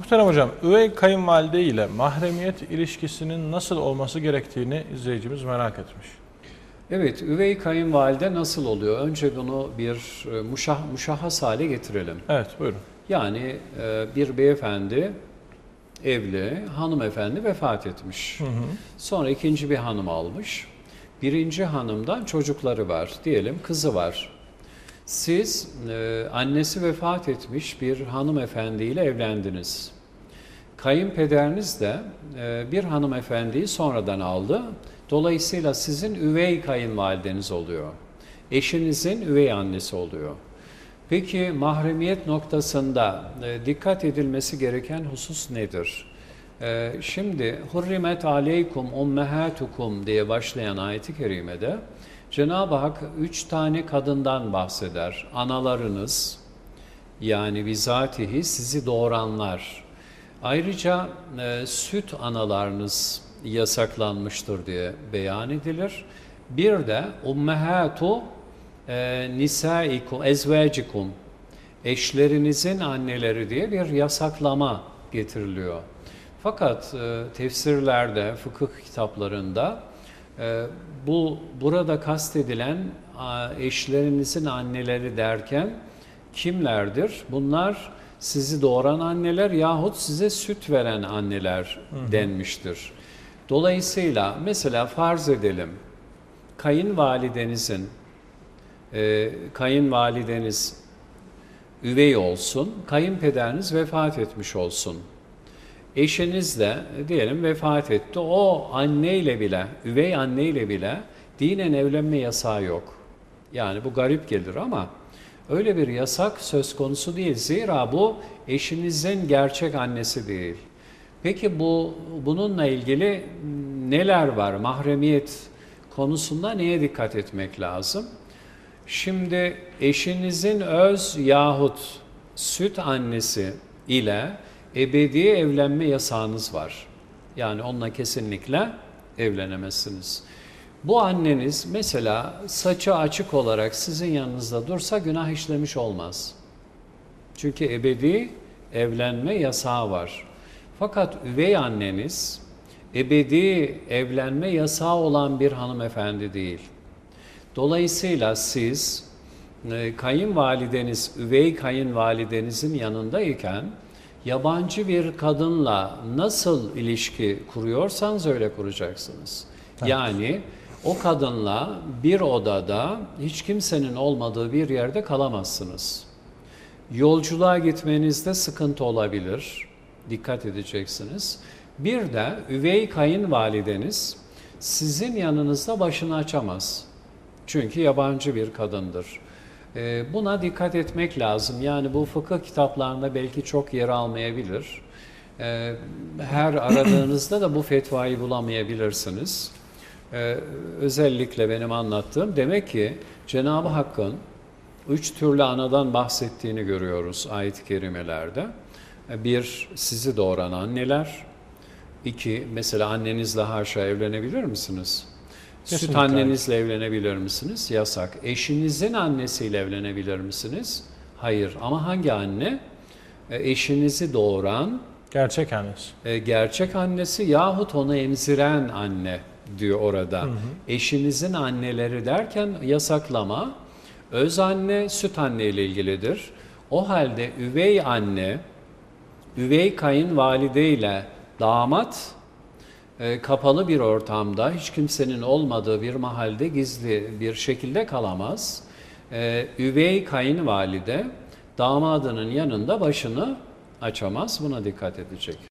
Muhterem hocam, üvey kayınvalide ile mahremiyet ilişkisinin nasıl olması gerektiğini izleyicimiz merak etmiş. Evet, üvey kayınvalide nasıl oluyor? Önce bunu bir e, muşah, muşahhas hale getirelim. Evet, buyurun. Yani e, bir beyefendi evli, hanımefendi vefat etmiş. Sonra ikinci bir hanım almış. Birinci hanımdan çocukları var. Diyelim kızı var. Siz e, annesi vefat etmiş bir hanımefendiyle evlendiniz. Kayınpederiniz de e, bir hanımefendiyi sonradan aldı. Dolayısıyla sizin üvey kayınvalideniz oluyor. Eşinizin üvey annesi oluyor. Peki mahremiyet noktasında e, dikkat edilmesi gereken husus nedir? E, şimdi hurrimet aleykum ummehatukum diye başlayan ayeti kerimede Cenab-ı Hak üç tane kadından bahseder. Analarınız yani bizatihi sizi doğuranlar. Ayrıca e, süt analarınız yasaklanmıştır diye beyan edilir. Bir de ummehatu e, nisaikum, ezvecikum, eşlerinizin anneleri diye bir yasaklama getiriliyor. Fakat e, tefsirlerde, fıkıh kitaplarında bu burada kastedilen eşlerinizin anneleri derken kimlerdir? Bunlar sizi doğuran anneler yahut size süt veren anneler denmiştir. Dolayısıyla mesela farz edelim kayınvalidenizin e, kayınvalideniz üvey olsun, kayınpederiniz vefat etmiş olsun. Eşiniz de diyelim vefat etti. O anneyle bile, üvey anneyle bile dinen evlenme yasağı yok. Yani bu garip gelir ama öyle bir yasak söz konusu değil. Zira bu eşinizin gerçek annesi değil. Peki bu bununla ilgili neler var? Mahremiyet konusunda neye dikkat etmek lazım? Şimdi eşinizin öz yahut süt annesi ile ebedi evlenme yasağınız var. Yani onunla kesinlikle evlenemezsiniz. Bu anneniz mesela saçı açık olarak sizin yanınızda dursa günah işlemiş olmaz. Çünkü ebedi evlenme yasağı var. Fakat üvey anneniz ebedi evlenme yasağı olan bir hanımefendi değil. Dolayısıyla siz e, kayınvalideniz, üvey kayınvalidenizin yanındayken yabancı bir kadınla nasıl ilişki kuruyorsanız öyle kuracaksınız. Yani o kadınla bir odada hiç kimsenin olmadığı bir yerde kalamazsınız. Yolculuğa gitmenizde sıkıntı olabilir. Dikkat edeceksiniz. Bir de üvey kayınvalideniz sizin yanınızda başını açamaz. Çünkü yabancı bir kadındır. Ee, buna dikkat etmek lazım. Yani bu fıkıh kitaplarında belki çok yer almayabilir. Ee, her aradığınızda da bu fetvayı bulamayabilirsiniz. Ee, özellikle benim anlattığım demek ki Cenab-ı Hakk'ın üç türlü anadan bahsettiğini görüyoruz ayet-i kerimelerde. Bir, sizi doğuran anneler. İki, mesela annenizle haşa evlenebilir misiniz? Süt Kesinlikle. annenizle evlenebilir misiniz? Yasak. Eşinizin annesiyle evlenebilir misiniz? Hayır. Ama hangi anne? E, Eşinizi doğuran Gerçek annesi. e, gerçek annesi yahut onu emziren anne diyor orada. Eşinizin anneleri derken yasaklama öz anne süt anne ile ilgilidir. O halde üvey anne, üvey kayınvalide ile damat e, kapalı bir ortamda hiç kimsenin olmadığı bir mahalde gizli bir şekilde kalamaz. E, üvey kayınvalide damadının yanında başını açamaz. Buna dikkat edecek.